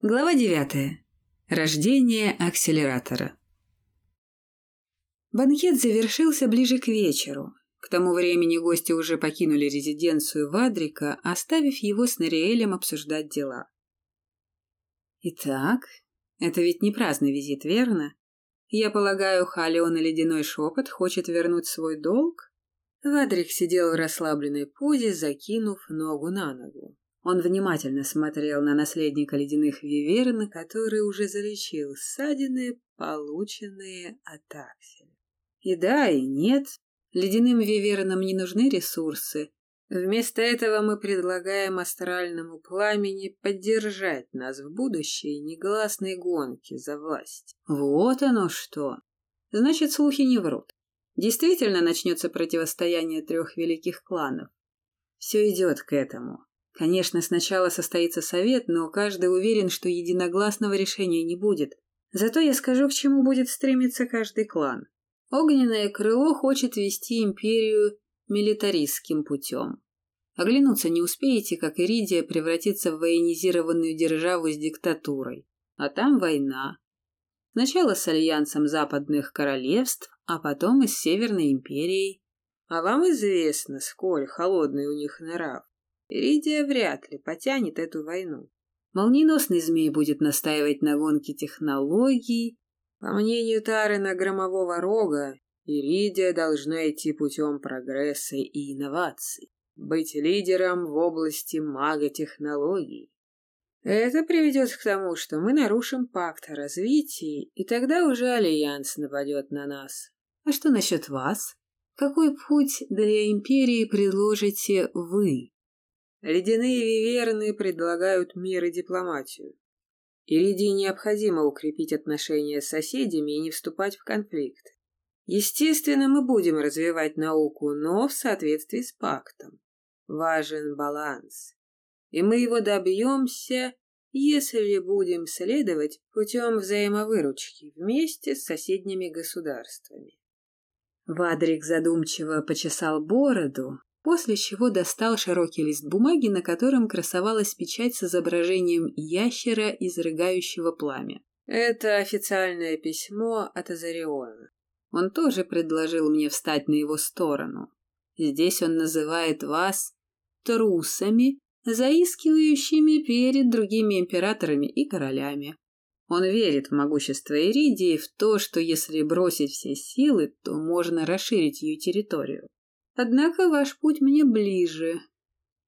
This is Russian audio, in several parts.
Глава девятая. Рождение акселератора. Банкет завершился ближе к вечеру. К тому времени гости уже покинули резиденцию Вадрика, оставив его с Нариэлем обсуждать дела. Итак, это ведь не праздный визит, верно? Я полагаю, Халион и Ледяной Шепот хочет вернуть свой долг? Вадрик сидел в расслабленной позе, закинув ногу на ногу. Он внимательно смотрел на наследника ледяных виверн, который уже залечил ссадины, полученные от Акселя. И да, и нет. Ледяным вивернам не нужны ресурсы. Вместо этого мы предлагаем астральному пламени поддержать нас в будущей негласной гонке за власть. Вот оно что. Значит, слухи не врут. Действительно начнется противостояние трех великих кланов. Все идет к этому. Конечно, сначала состоится совет, но каждый уверен, что единогласного решения не будет. Зато я скажу, к чему будет стремиться каждый клан. Огненное крыло хочет вести империю милитаристским путем. Оглянуться не успеете, как Иридия превратится в военизированную державу с диктатурой. А там война. Сначала с альянсом западных королевств, а потом и с Северной империей. А вам известно, сколь холодный у них нрав. Иридия вряд ли потянет эту войну. Молниеносный змей будет настаивать на гонке технологий. По мнению Тарена Громового Рога, Иридия должна идти путем прогресса и инноваций, быть лидером в области маготехнологий. Это приведет к тому, что мы нарушим пакт о развитии, и тогда уже Альянс нападет на нас. А что насчет вас? Какой путь для империи предложите вы? Ледяные виверны предлагают мир и дипломатию. Иридии необходимо укрепить отношения с соседями и не вступать в конфликт. Естественно, мы будем развивать науку, но в соответствии с пактом. Важен баланс. И мы его добьемся, если будем следовать путем взаимовыручки вместе с соседними государствами. Вадрик задумчиво почесал бороду, после чего достал широкий лист бумаги, на котором красовалась печать с изображением ящера, изрыгающего пламя. Это официальное письмо от Азариона. Он тоже предложил мне встать на его сторону. Здесь он называет вас трусами, заискивающими перед другими императорами и королями. Он верит в могущество Иридии, в то, что если бросить все силы, то можно расширить ее территорию. Однако ваш путь мне ближе.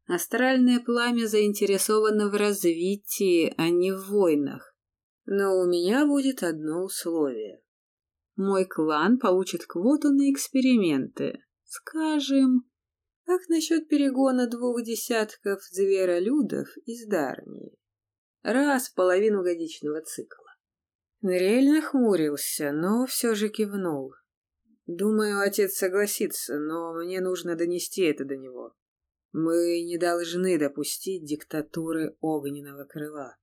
Астральное пламя заинтересовано в развитии, а не в войнах. Но у меня будет одно условие. Мой клан получит квоту на эксперименты. Скажем, как насчет перегона двух десятков зверолюдов из Дарнии? Раз в половину годичного цикла. Нориэль хмурился, но все же кивнул. Думаю, отец согласится, но мне нужно донести это до него. Мы не должны допустить диктатуры огненного крыла.